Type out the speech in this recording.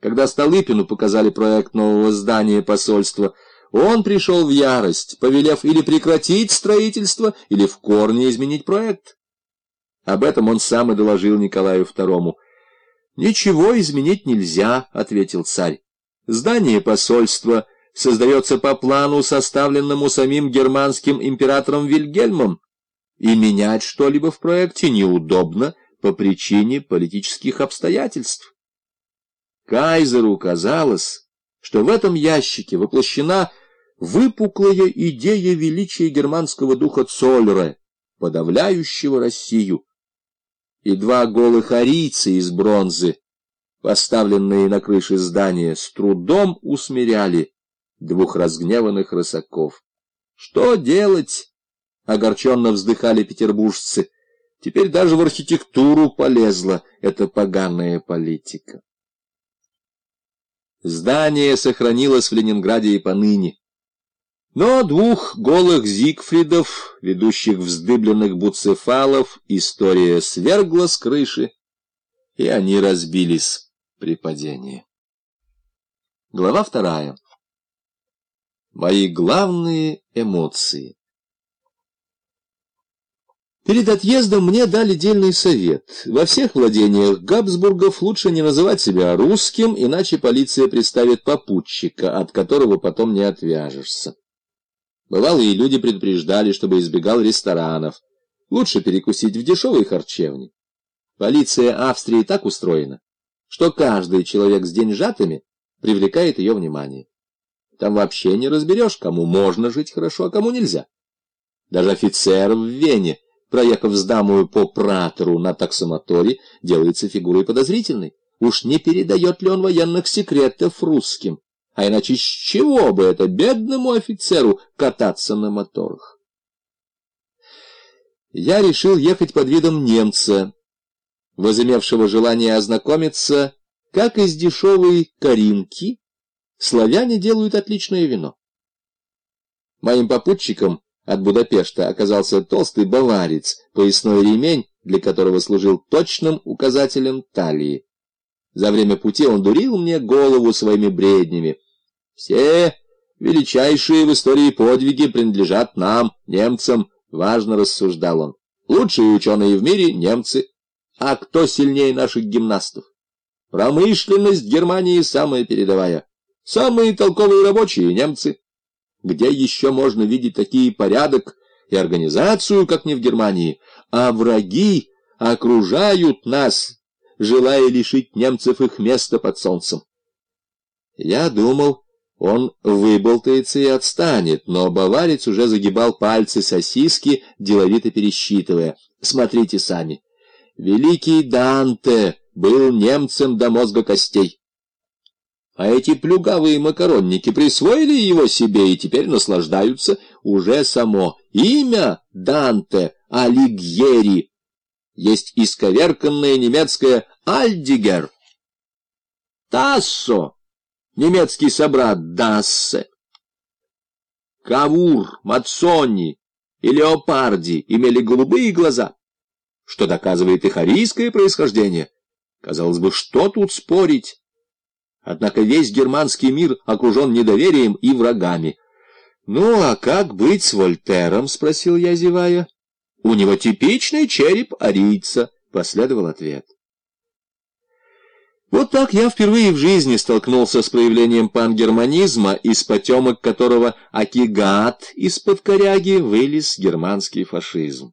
Когда Столыпину показали проект нового здания посольства, он пришел в ярость, повелев или прекратить строительство, или в корне изменить проект. Об этом он сам и доложил Николаю II. «Ничего изменить нельзя», — ответил царь. «Здание посольства создается по плану, составленному самим германским императором Вильгельмом, и менять что-либо в проекте неудобно по причине политических обстоятельств». Кайзеру казалось, что в этом ящике воплощена выпуклая идея величия германского духа Цоллера, подавляющего Россию и два голых арийца из бронзы, поставленные на крыше здания, с трудом усмиряли двух разгневанных рысаков. Что делать? Огорченно вздыхали петербуржцы. Теперь даже в архитектуру полезла эта поганая политика. Здание сохранилось в Ленинграде и поныне. Но двух голых Зигфридов, ведущих вздыбленных буцефалов, история свергла с крыши, и они разбились при падении. Глава вторая. Мои главные эмоции. Перед отъездом мне дали дельный совет. Во всех владениях Габсбургов лучше не называть себя русским, иначе полиция представит попутчика, от которого потом не отвяжешься. Бывалые люди предупреждали, чтобы избегал ресторанов. Лучше перекусить в дешевой харчевне. Полиция Австрии так устроена, что каждый человек с деньжатами привлекает ее внимание. Там вообще не разберешь, кому можно жить хорошо, а кому нельзя. Даже офицер в Вене, проехав с дамою по пратору на таксомоторе, делается фигурой подозрительной. Уж не передает ли он военных секретов русским? А иначе с чего бы это бедному офицеру кататься на моторах? Я решил ехать под видом немца, возымевшего желание ознакомиться, как из дешевой каринки славяне делают отличное вино. Моим попутчиком от Будапешта оказался толстый баварец, поясной ремень, для которого служил точным указателем талии. За время пути он дурил мне голову своими бреднями. Все величайшие в истории подвиги принадлежат нам, немцам, важно рассуждал он. Лучшие ученые в мире — немцы. А кто сильнее наших гимнастов? Промышленность Германии самая передовая. Самые толковые рабочие — немцы. Где еще можно видеть такие порядок и организацию, как не в Германии? А враги окружают нас, желая лишить немцев их места под солнцем. Я думал, он выболтается и отстанет, но баварец уже загибал пальцы сосиски, деловито пересчитывая. Смотрите сами. Великий Данте был немцем до мозга костей. А эти плюгавые макаронники присвоили его себе и теперь наслаждаются уже само имя Данте Алигьери. Есть исковерканное немецкое «Альдигер». Тассо немецкий собрат Дассе. Кавур, Мацони и Леопарди имели голубые глаза, что доказывает их арийское происхождение. Казалось бы, что тут спорить? Однако весь германский мир окружен недоверием и врагами. «Ну, а как быть с Вольтером?» — спросил я, зевая. «У него типичный череп арийца», — последовал ответ. Вот так я впервые в жизни столкнулся с проявлением пангерманизма, из потемок которого акигат из-под коряги вылез германский фашизм.